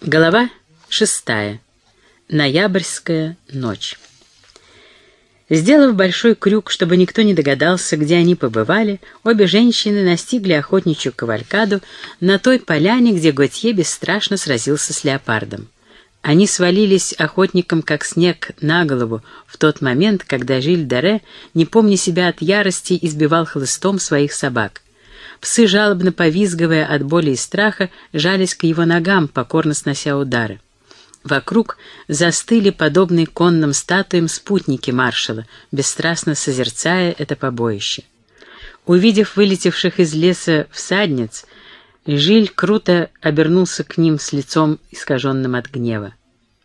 Голова шестая. Ноябрьская ночь. Сделав большой крюк, чтобы никто не догадался, где они побывали, обе женщины настигли охотничью кавалькаду на той поляне, где Готье бесстрашно сразился с леопардом. Они свалились охотникам, как снег, на голову в тот момент, когда Жиль Даре, не помня себя от ярости, избивал хлыстом своих собак. Псы, жалобно повизгивая от боли и страха, жались к его ногам, покорно снося удары. Вокруг застыли подобные конным статуям спутники маршала, бесстрастно созерцая это побоище. Увидев вылетевших из леса всадниц, Жиль круто обернулся к ним с лицом, искаженным от гнева.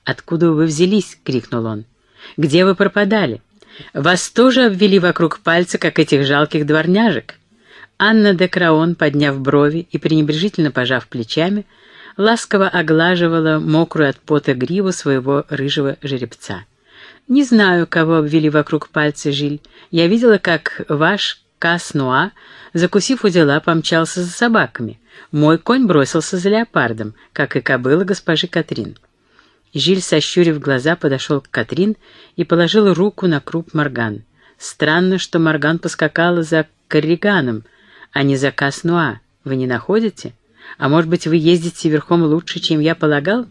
«Откуда вы взялись?» — крикнул он. «Где вы пропадали? Вас тоже обвели вокруг пальца, как этих жалких дворняжек?» Анна де Краон, подняв брови и пренебрежительно пожав плечами, ласково оглаживала мокрую от пота гриву своего рыжего жеребца. «Не знаю, кого обвели вокруг пальца Жиль. Я видела, как ваш Каснуа, закусив у дела, помчался за собаками. Мой конь бросился за леопардом, как и кобыла госпожи Катрин». Жиль, сощурив глаза, подошел к Катрин и положил руку на круп Морган. Странно, что Морган поскакала за Корриганом, а не за Каснуа. Вы не находите? А может быть, вы ездите верхом лучше, чем я полагал?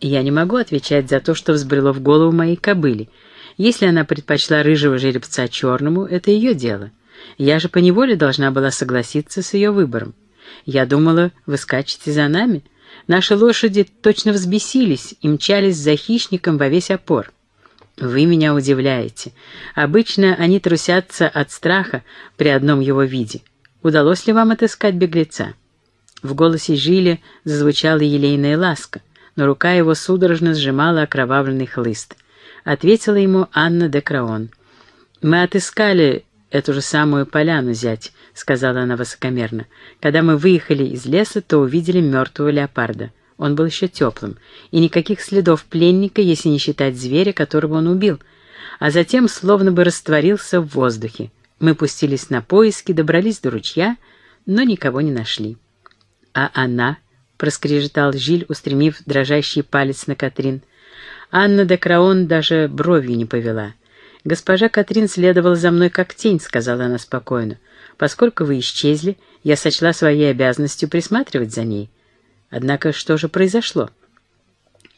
Я не могу отвечать за то, что взбрело в голову моей кобыли. Если она предпочла рыжего жеребца черному, это ее дело. Я же поневоле должна была согласиться с ее выбором. Я думала, вы скачете за нами. Наши лошади точно взбесились и мчались за хищником во весь опор. Вы меня удивляете. Обычно они трусятся от страха при одном его виде. Удалось ли вам отыскать беглеца?» В голосе Жиля зазвучала елейная ласка, но рука его судорожно сжимала окровавленный хлыст. Ответила ему Анна де Краон. «Мы отыскали эту же самую поляну, зять», — сказала она высокомерно. «Когда мы выехали из леса, то увидели мертвого леопарда. Он был еще теплым, и никаких следов пленника, если не считать зверя, которого он убил, а затем словно бы растворился в воздухе. Мы пустились на поиски, добрались до ручья, но никого не нашли. «А она?» — проскрежетал Жиль, устремив дрожащий палец на Катрин. Анна де Краон даже бровью не повела. «Госпожа Катрин следовала за мной как тень», — сказала она спокойно. «Поскольку вы исчезли, я сочла своей обязанностью присматривать за ней. Однако что же произошло?»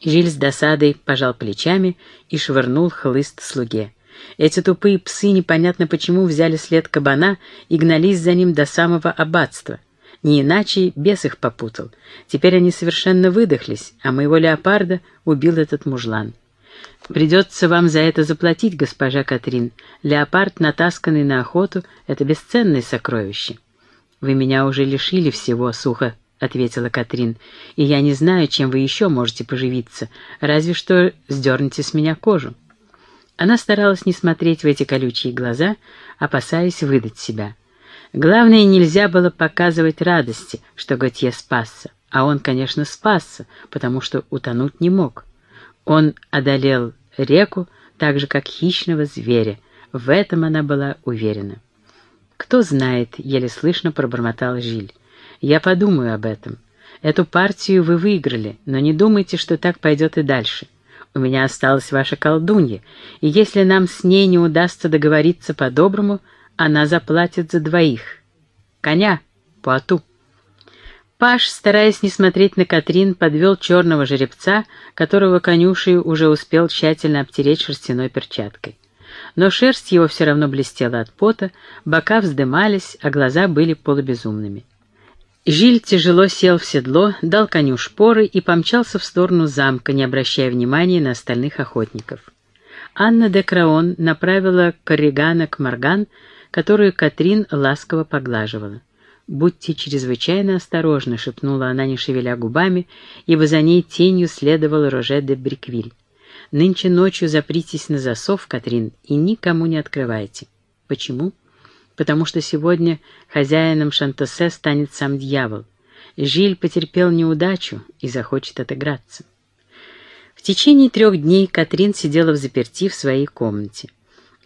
Жиль с досадой пожал плечами и швырнул хлыст слуге. Эти тупые псы непонятно почему взяли след кабана и гнались за ним до самого аббатства. Не иначе бес их попутал. Теперь они совершенно выдохлись, а моего леопарда убил этот мужлан. Придется вам за это заплатить, госпожа Катрин. Леопард, натасканный на охоту, — это бесценное сокровище. Вы меня уже лишили всего, сухо, — ответила Катрин, — и я не знаю, чем вы еще можете поживиться, разве что сдернете с меня кожу. Она старалась не смотреть в эти колючие глаза, опасаясь выдать себя. Главное, нельзя было показывать радости, что Готье спасся. А он, конечно, спасся, потому что утонуть не мог. Он одолел реку так же, как хищного зверя. В этом она была уверена. «Кто знает», — еле слышно пробормотал Жиль. «Я подумаю об этом. Эту партию вы выиграли, но не думайте, что так пойдет и дальше. У меня осталась ваша колдунья, и если нам с ней не удастся договориться по-доброму, она заплатит за двоих. Коня, Пуату. Паш, стараясь не смотреть на Катрин, подвел черного жеребца, которого конюшей уже успел тщательно обтереть шерстяной перчаткой. Но шерсть его все равно блестела от пота, бока вздымались, а глаза были полубезумными. Жиль тяжело сел в седло, дал коню шпоры и помчался в сторону замка, не обращая внимания на остальных охотников. Анна де Краон направила Корригана к Морган, которую Катрин ласково поглаживала. «Будьте чрезвычайно осторожны», — шепнула она, не шевеля губами, ибо за ней тенью следовал Роже де Бриквиль. «Нынче ночью запритесь на засов, Катрин, и никому не открывайте». «Почему?» Потому что сегодня хозяином Шантосе станет сам дьявол. Жиль потерпел неудачу и захочет отыграться. В течение трех дней Катрин сидела в заперти в своей комнате.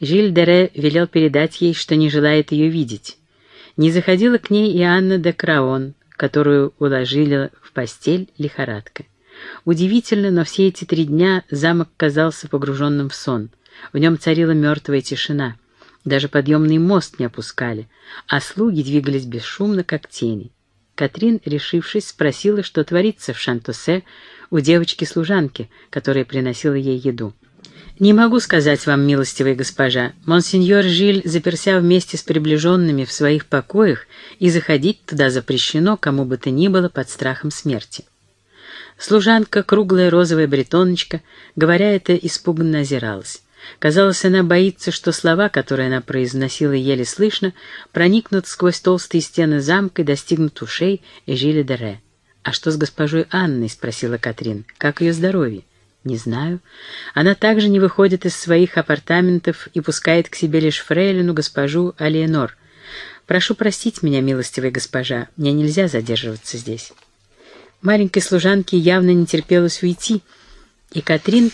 Жиль Дере велел передать ей, что не желает ее видеть. Не заходила к ней и Анна де Краон, которую уложили в постель лихорадка. Удивительно, но все эти три дня замок казался погруженным в сон. В нем царила мертвая тишина. Даже подъемный мост не опускали, а слуги двигались бесшумно, как тени. Катрин, решившись, спросила, что творится в Шантосе у девочки-служанки, которая приносила ей еду. «Не могу сказать вам, милостивая госпожа. Монсеньор Жиль заперся вместе с приближенными в своих покоях, и заходить туда запрещено кому бы то ни было под страхом смерти». Служанка, круглая розовая бретоночка, говоря это, испуганно озиралась. Казалось, она боится, что слова, которые она произносила еле слышно, проникнут сквозь толстые стены замка и достигнут ушей Эжиля Дере. «А что с госпожой Анной?» — спросила Катрин. «Как ее здоровье?» «Не знаю. Она также не выходит из своих апартаментов и пускает к себе лишь фрейлину госпожу Алиенор. Прошу простить меня, милостивая госпожа, мне нельзя задерживаться здесь». Маленькой служанке явно не терпелось уйти, и Катрин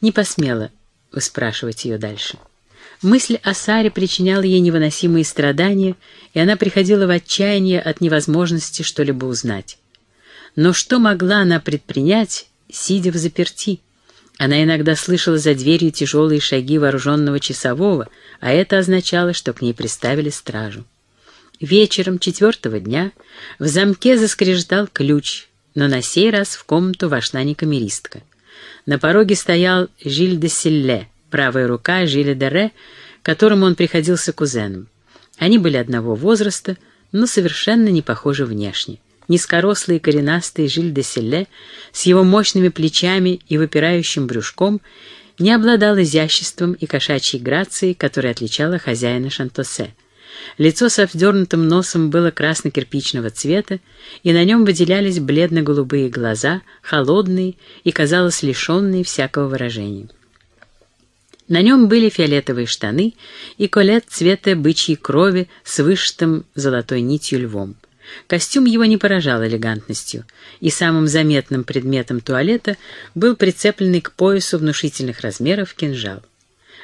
не посмела выспрашивать ее дальше. Мысль о Саре причиняла ей невыносимые страдания, и она приходила в отчаяние от невозможности что-либо узнать. Но что могла она предпринять, сидя в заперти? Она иногда слышала за дверью тяжелые шаги вооруженного часового, а это означало, что к ней приставили стражу. Вечером четвертого дня в замке заскрежетал ключ, но на сей раз в комнату вошла не камеристка. На пороге стоял Жиль де Силле, правая рука Жиля де Ре, которому он приходился кузеном. Они были одного возраста, но совершенно не похожи внешне. Низкорослый и коренастый Жиль де Селле с его мощными плечами и выпирающим брюшком не обладал изяществом и кошачьей грацией, которая отличала хозяина Шантосе. Лицо со вздернутым носом было красно-кирпичного цвета, и на нем выделялись бледно-голубые глаза, холодные и, казалось, лишенные всякого выражения. На нем были фиолетовые штаны и колет цвета бычьей крови с вышитым золотой нитью львом. Костюм его не поражал элегантностью, и самым заметным предметом туалета был прицепленный к поясу внушительных размеров кинжал.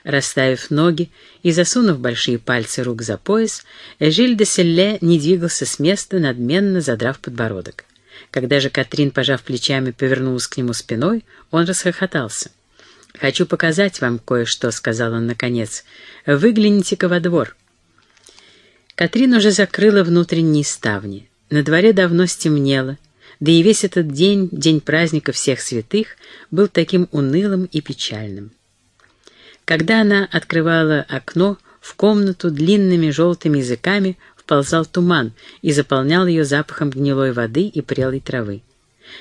Расставив ноги и засунув большие пальцы рук за пояс, Эжиль де Селле не двигался с места, надменно задрав подбородок. Когда же Катрин, пожав плечами, повернулась к нему спиной, он расхохотался. «Хочу показать вам кое-что», — сказал он наконец. «Выгляните-ка во двор». Катрин уже закрыла внутренние ставни. На дворе давно стемнело, да и весь этот день, день праздника всех святых, был таким унылым и печальным. Когда она открывала окно, в комнату длинными желтыми языками вползал туман и заполнял ее запахом гнилой воды и прелой травы.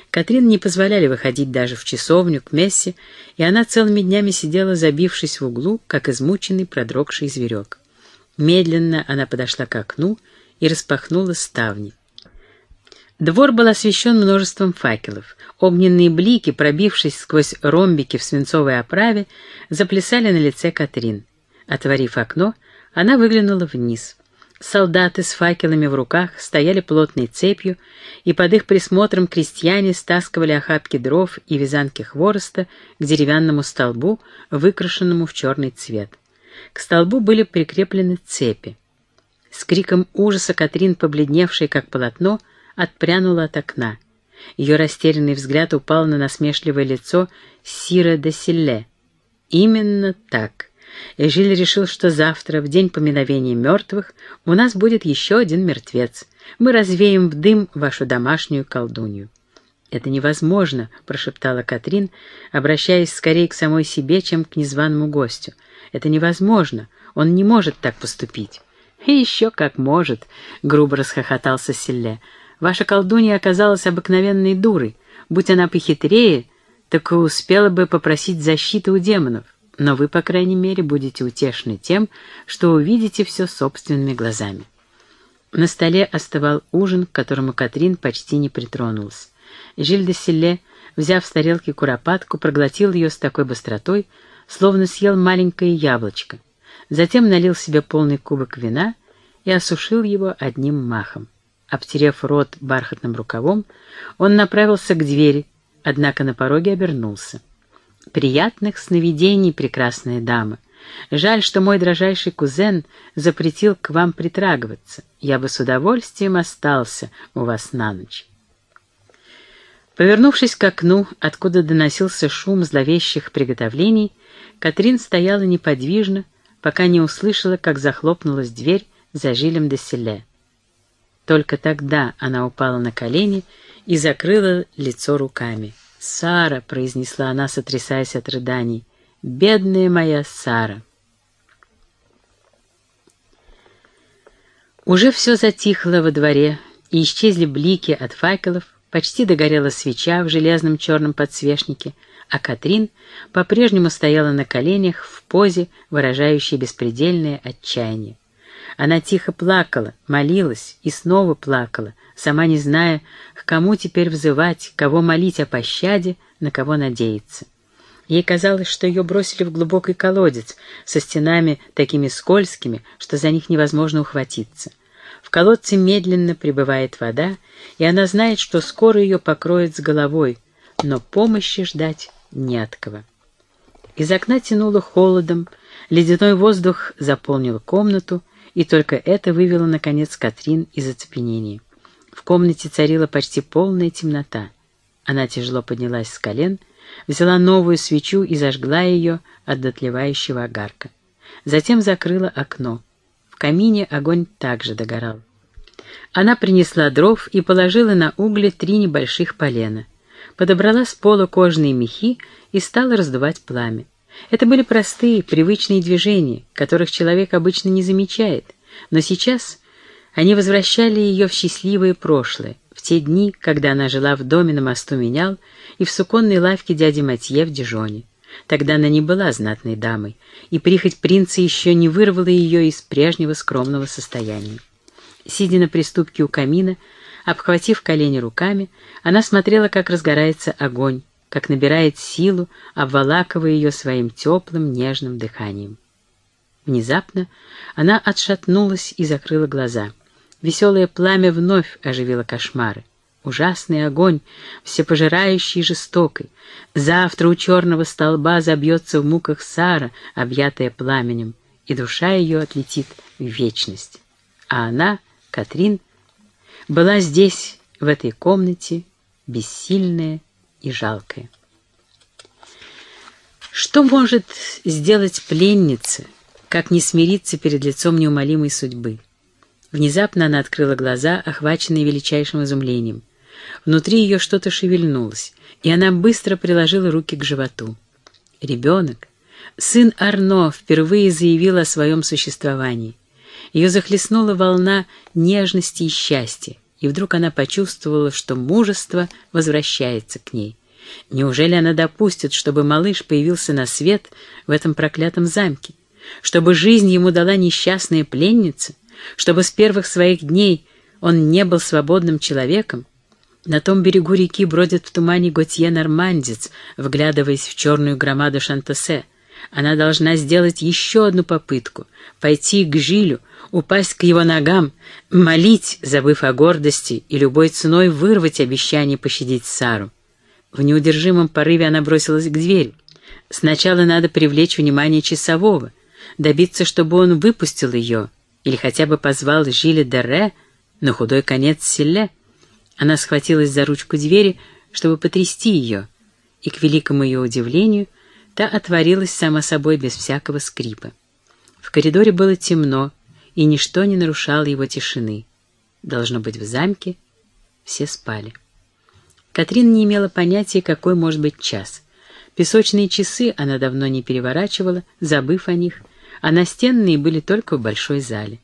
Катрин не позволяли выходить даже в часовню к мессе, и она целыми днями сидела, забившись в углу, как измученный продрогший зверек. Медленно она подошла к окну и распахнула ставни. Двор был освещен множеством факелов. Огненные блики, пробившись сквозь ромбики в свинцовой оправе, заплясали на лице Катрин. Отворив окно, она выглянула вниз. Солдаты с факелами в руках стояли плотной цепью, и под их присмотром крестьяне стаскивали охапки дров и вязанки хвороста к деревянному столбу, выкрашенному в черный цвет. К столбу были прикреплены цепи. С криком ужаса Катрин, побледневшая как полотно, отпрянула от окна. Ее растерянный взгляд упал на насмешливое лицо Сира де Силле. Именно так. Эжиль решил, что завтра, в день поминовения мертвых, у нас будет еще один мертвец. Мы развеем в дым вашу домашнюю колдунью. «Это невозможно», — прошептала Катрин, обращаясь скорее к самой себе, чем к незваному гостю. «Это невозможно. Он не может так поступить». «И еще как может», — грубо расхохотался Силле. Ваша колдунья оказалась обыкновенной дурой. Будь она похитрее, так и успела бы попросить защиты у демонов. Но вы, по крайней мере, будете утешены тем, что увидите все собственными глазами. На столе оставал ужин, к которому Катрин почти не притронулась. Жиль де взяв с тарелки куропатку, проглотил ее с такой быстротой, словно съел маленькое яблочко. Затем налил себе полный кубок вина и осушил его одним махом. Обтерев рот бархатным рукавом, он направился к двери, однако на пороге обернулся. «Приятных сновидений, прекрасная дама! Жаль, что мой дрожайший кузен запретил к вам притрагиваться. Я бы с удовольствием остался у вас на ночь». Повернувшись к окну, откуда доносился шум зловещих приготовлений, Катрин стояла неподвижно, пока не услышала, как захлопнулась дверь за Жилем де Селе. Только тогда она упала на колени и закрыла лицо руками. «Сара!» — произнесла она, сотрясаясь от рыданий. «Бедная моя Сара!» Уже все затихло во дворе, и исчезли блики от факелов, почти догорела свеча в железном черном подсвечнике, а Катрин по-прежнему стояла на коленях в позе, выражающей беспредельное отчаяние. Она тихо плакала, молилась и снова плакала, сама не зная, к кому теперь взывать, кого молить о пощаде, на кого надеяться. Ей казалось, что ее бросили в глубокий колодец со стенами такими скользкими, что за них невозможно ухватиться. В колодце медленно прибывает вода, и она знает, что скоро ее покроет с головой, но помощи ждать не от кого. Из окна тянуло холодом, ледяной воздух заполнил комнату, и только это вывело, наконец, Катрин из оцепенения. В комнате царила почти полная темнота. Она тяжело поднялась с колен, взяла новую свечу и зажгла ее от дотлевающего огарка. Затем закрыла окно. В камине огонь также догорал. Она принесла дров и положила на угли три небольших полена. Подобрала с пола кожаные мехи и стала раздувать пламя. Это были простые, привычные движения, которых человек обычно не замечает, но сейчас они возвращали ее в счастливое прошлое, в те дни, когда она жила в доме на мосту Менял и в суконной лавке дяди Матье в Дижоне. Тогда она не была знатной дамой, и прихоть принца еще не вырвала ее из прежнего скромного состояния. Сидя на приступке у камина, обхватив колени руками, она смотрела, как разгорается огонь, как набирает силу, обволакивая ее своим теплым, нежным дыханием. Внезапно она отшатнулась и закрыла глаза. Веселое пламя вновь оживило кошмары. Ужасный огонь, всепожирающий и жестокий. Завтра у черного столба забьется в муках Сара, объятая пламенем, и душа ее отлетит в вечность. А она, Катрин, была здесь, в этой комнате, бессильная, и жалкое. Что может сделать пленница, как не смириться перед лицом неумолимой судьбы? Внезапно она открыла глаза, охваченные величайшим изумлением. Внутри ее что-то шевельнулось, и она быстро приложила руки к животу. Ребенок, сын Арно, впервые заявил о своем существовании. Ее захлестнула волна нежности и счастья и вдруг она почувствовала, что мужество возвращается к ней. Неужели она допустит, чтобы малыш появился на свет в этом проклятом замке? Чтобы жизнь ему дала несчастная пленница? Чтобы с первых своих дней он не был свободным человеком? На том берегу реки бродит в тумане Готье-Нормандец, вглядываясь в черную громаду Шантосе. Она должна сделать еще одну попытку, пойти к Жилю, упасть к его ногам, молить, забыв о гордости, и любой ценой вырвать обещание пощадить Сару. В неудержимом порыве она бросилась к двери. Сначала надо привлечь внимание часового, добиться, чтобы он выпустил ее, или хотя бы позвал Жиля Дере на худой конец селе. Она схватилась за ручку двери, чтобы потрясти ее, и, к великому ее удивлению, та отворилась сама собой без всякого скрипа. В коридоре было темно, и ничто не нарушало его тишины. Должно быть, в замке все спали. Катрин не имела понятия, какой может быть час. Песочные часы она давно не переворачивала, забыв о них, а настенные были только в большой зале.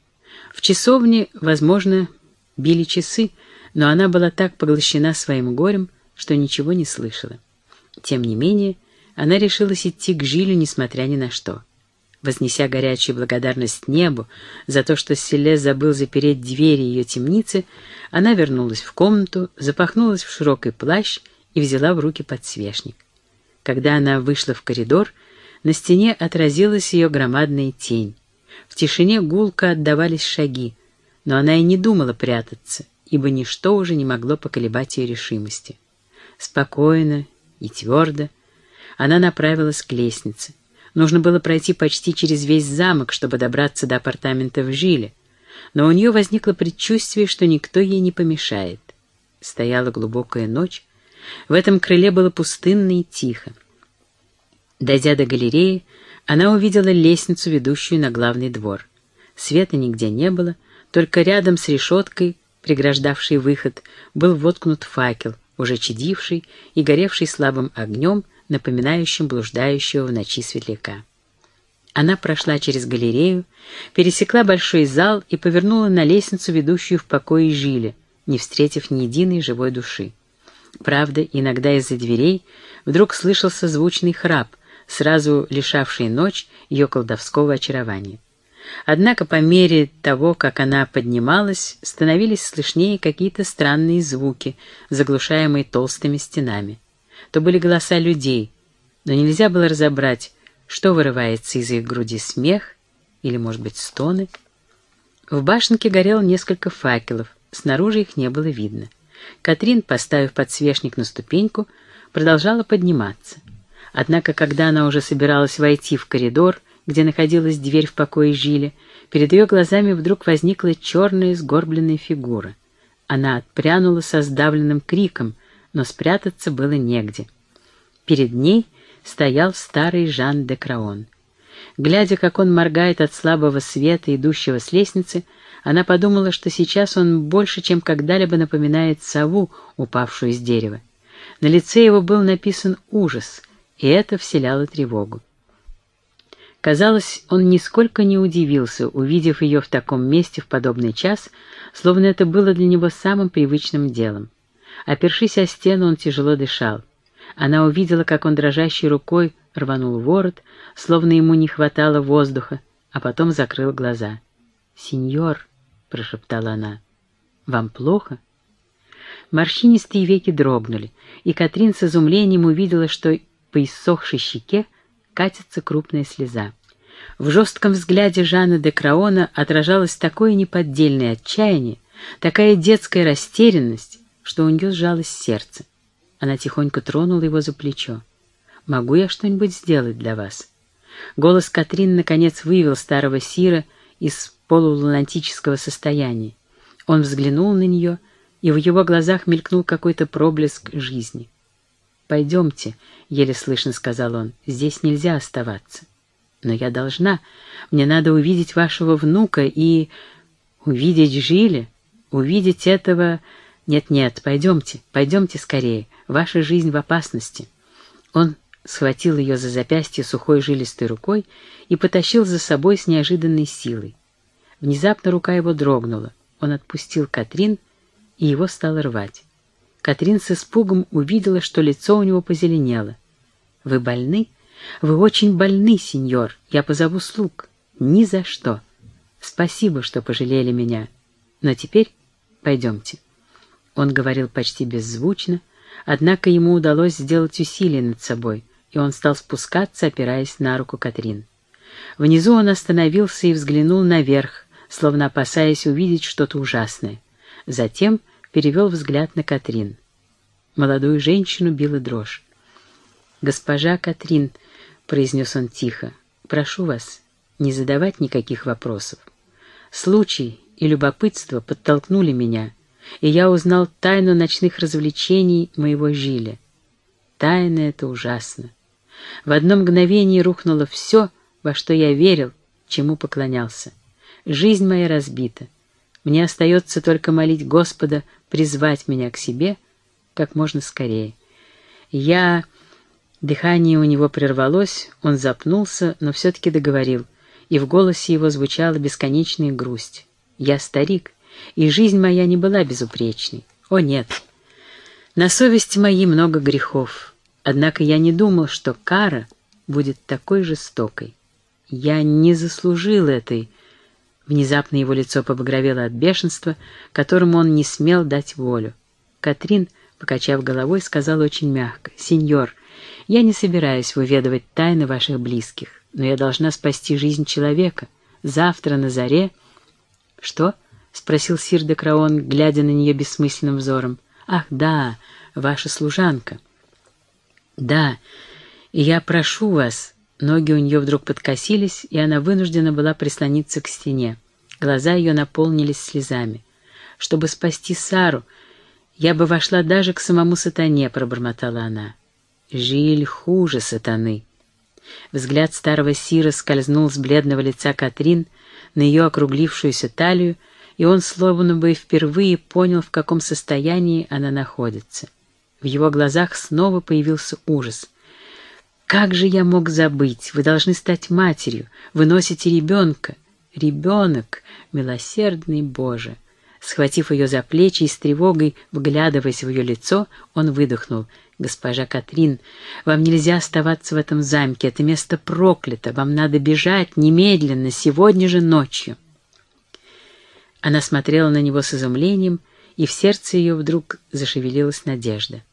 В часовне, возможно, били часы, но она была так поглощена своим горем, что ничего не слышала. Тем не менее, она решилась идти к Жилю, несмотря ни на что. Вознеся горячую благодарность небу за то, что Селе забыл запереть двери ее темницы, она вернулась в комнату, запахнулась в широкий плащ и взяла в руки подсвечник. Когда она вышла в коридор, на стене отразилась ее громадная тень. В тишине гулко отдавались шаги, но она и не думала прятаться, ибо ничто уже не могло поколебать ее решимости. Спокойно и твердо она направилась к лестнице. Нужно было пройти почти через весь замок, чтобы добраться до апартамента в Жиле, но у нее возникло предчувствие, что никто ей не помешает. Стояла глубокая ночь, В этом крыле было пустынно и тихо. Дойдя до галереи, она увидела лестницу, ведущую на главный двор. Света нигде не было, только рядом с решеткой, преграждавшей выход, был воткнут факел, уже чадивший и горевший слабым огнем, напоминающим блуждающего в ночи светляка. Она прошла через галерею, пересекла большой зал и повернула на лестницу, ведущую в покое Жиля, не встретив ни единой живой души. Правда, иногда из-за дверей вдруг слышался звучный храп, сразу лишавший ночь ее колдовского очарования. Однако по мере того, как она поднималась, становились слышнее какие-то странные звуки, заглушаемые толстыми стенами. То были голоса людей, но нельзя было разобрать, что вырывается из их груди смех или, может быть, стоны. В башенке горело несколько факелов, снаружи их не было видно. Катрин, поставив подсвечник на ступеньку, продолжала подниматься. Однако, когда она уже собиралась войти в коридор, где находилась дверь в покое Жиля, перед ее глазами вдруг возникла черная сгорбленная фигура. Она отпрянула со сдавленным криком, но спрятаться было негде. Перед ней стоял старый Жан де Краон. Глядя, как он моргает от слабого света, идущего с лестницы, она подумала, что сейчас он больше, чем когда-либо напоминает сову, упавшую с дерева. На лице его был написан ужас, и это вселяло тревогу. Казалось, он нисколько не удивился, увидев ее в таком месте в подобный час, словно это было для него самым привычным делом. Опершись о стену, он тяжело дышал. Она увидела, как он дрожащей рукой рванул ворот, словно ему не хватало воздуха, а потом закрыл глаза. «Сеньор», — прошептала она, — «вам плохо?» Морщинистые веки дрогнули, и Катрин с изумлением увидела, что по иссохшей щеке катится крупная слеза. В жестком взгляде Жана де Краона отражалось такое неподдельное отчаяние, такая детская растерянность, что у нее сжалось сердце. Она тихонько тронула его за плечо. «Могу я что-нибудь сделать для вас?» Голос Катрин наконец вывел старого Сира из полулунатического состояния. Он взглянул на нее, и в его глазах мелькнул какой-то проблеск жизни. «Пойдемте», — еле слышно сказал он, — «здесь нельзя оставаться». «Но я должна. Мне надо увидеть вашего внука и... увидеть Жиля, увидеть этого... Нет-нет, пойдемте, пойдемте скорее. Ваша жизнь в опасности». Он схватил ее за запястье сухой жилистой рукой и потащил за собой с неожиданной силой. Внезапно рука его дрогнула. Он отпустил Катрин, и его стало рвать. Катрин с испугом увидела, что лицо у него позеленело. «Вы больны? Вы очень больны, сеньор. Я позову слуг. Ни за что. Спасибо, что пожалели меня. Но теперь пойдемте». Он говорил почти беззвучно, Однако ему удалось сделать усилие над собой, и он стал спускаться, опираясь на руку Катрин. Внизу он остановился и взглянул наверх, словно опасаясь увидеть что-то ужасное. Затем перевел взгляд на Катрин. Молодую женщину била дрожь. «Госпожа Катрин», — произнес он тихо, — «прошу вас не задавать никаких вопросов. Случай и любопытство подтолкнули меня, и я узнал тайну ночных развлечений моего Жиля. Тайна это ужасно. В одно мгновение рухнуло все, во что я верил, чему поклонялся. Жизнь моя разбита. Мне остается только молить Господа призвать меня к себе как можно скорее. Я... Дыхание у него прервалось, он запнулся, но все-таки договорил, и в голосе его звучала бесконечная грусть. «Я старик, и жизнь моя не была безупречной. О, нет! На совести моей много грехов, однако я не думал, что кара будет такой жестокой. Я не заслужил этой... Внезапно его лицо побагровело от бешенства, которому он не смел дать волю. Катрин, покачав головой, сказала очень мягко, «Сеньор, я не собираюсь выведывать тайны ваших близких, но я должна спасти жизнь человека. Завтра на заре...» «Что?» — спросил сир де Краон, глядя на нее бессмысленным взором. «Ах, да, ваша служанка». «Да, и я прошу вас...» Ноги у нее вдруг подкосились, и она вынуждена была прислониться к стене. Глаза ее наполнились слезами. «Чтобы спасти Сару, «Я бы вошла даже к самому сатане», — пробормотала она. «Жиль хуже сатаны». Взгляд старого Сира скользнул с бледного лица Катрин на ее округлившуюся талию, и он словно бы впервые понял, в каком состоянии она находится. В его глазах снова появился ужас. «Как же я мог забыть? Вы должны стать матерью. Вы носите ребенка. Ребенок, милосердный Боже!» Схватив ее за плечи и с тревогой, вглядываясь в ее лицо, он выдохнул. «Госпожа Катрин, вам нельзя оставаться в этом замке. Это место проклято. Вам надо бежать немедленно, сегодня же ночью». Она смотрела на него с изумлением, и в сердце ее вдруг зашевелилась надежда.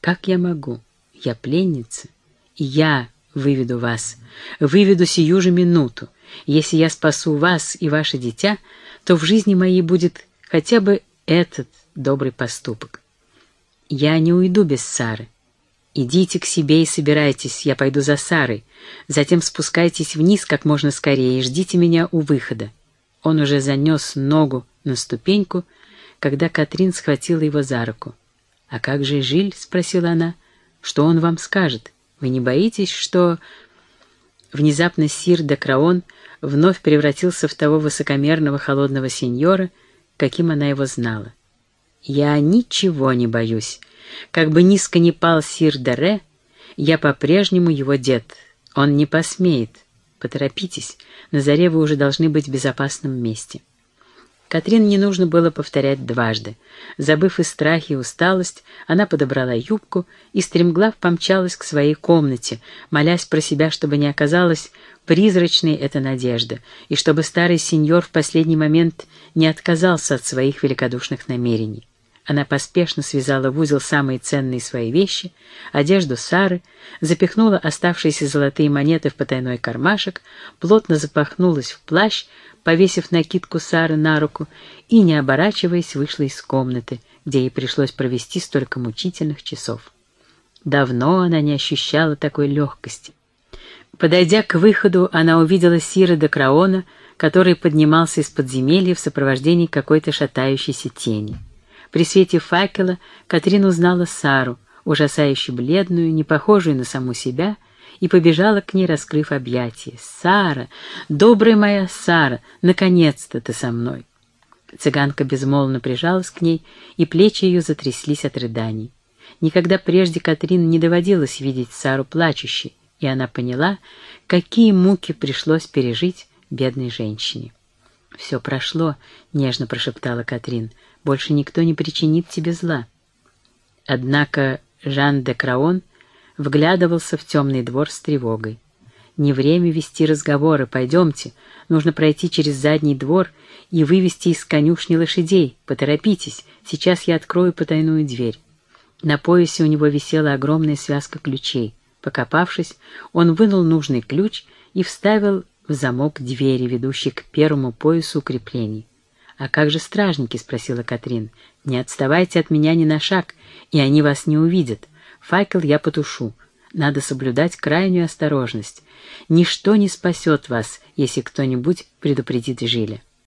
«Как я могу? Я пленница, я выведу вас, выведу сию же минуту. Если я спасу вас и ваше дитя, то в жизни моей будет хотя бы этот добрый поступок. Я не уйду без Сары. Идите к себе и собирайтесь, я пойду за Сарой. Затем спускайтесь вниз как можно скорее и ждите меня у выхода. Он уже занес ногу на ступеньку, когда Катрин схватила его за руку. «А как же Жиль?» — спросила она. «Что он вам скажет? Вы не боитесь, что...» Внезапно Сир де Краон вновь превратился в того высокомерного холодного сеньора, каким она его знала. «Я ничего не боюсь. Как бы низко ни пал Сир де Ре, я по-прежнему его дед. Он не посмеет. Поторопитесь, на заре вы уже должны быть в безопасном месте». Катрин не нужно было повторять дважды. Забыв и страх, и усталость, она подобрала юбку и стремглав помчалась к своей комнате, молясь про себя, чтобы не оказалась призрачной эта надежда, и чтобы старый сеньор в последний момент не отказался от своих великодушных намерений. Она поспешно связала в узел самые ценные свои вещи, одежду Сары, запихнула оставшиеся золотые монеты в потайной кармашек, плотно запахнулась в плащ, повесив накидку Сары на руку, и, не оборачиваясь, вышла из комнаты, где ей пришлось провести столько мучительных часов. Давно она не ощущала такой легкости. Подойдя к выходу, она увидела Сира де Краона, который поднимался из подземелья в сопровождении какой-то шатающейся тени. При свете факела Катрин узнала Сару, ужасающе бледную, не похожую на саму себя, и побежала к ней, раскрыв объятия. «Сара! Добрая моя Сара! Наконец-то ты со мной!» Цыганка безмолвно прижалась к ней, и плечи ее затряслись от рыданий. Никогда прежде Катрин не доводилось видеть Сару плачущей, и она поняла, какие муки пришлось пережить бедной женщине. «Все прошло», — нежно прошептала Катрин, — «больше никто не причинит тебе зла». Однако Жан де Краон вглядывался в темный двор с тревогой. «Не время вести разговоры, пойдемте. Нужно пройти через задний двор и вывести из конюшни лошадей. Поторопитесь, сейчас я открою потайную дверь». На поясе у него висела огромная связка ключей. Покопавшись, он вынул нужный ключ и вставил в замок двери, ведущей к первому поясу укреплений. «А как же стражники?» — спросила Катрин. «Не отставайте от меня ни на шаг, и они вас не увидят. Факел я потушу. Надо соблюдать крайнюю осторожность. Ничто не спасет вас, если кто-нибудь предупредит Жиля».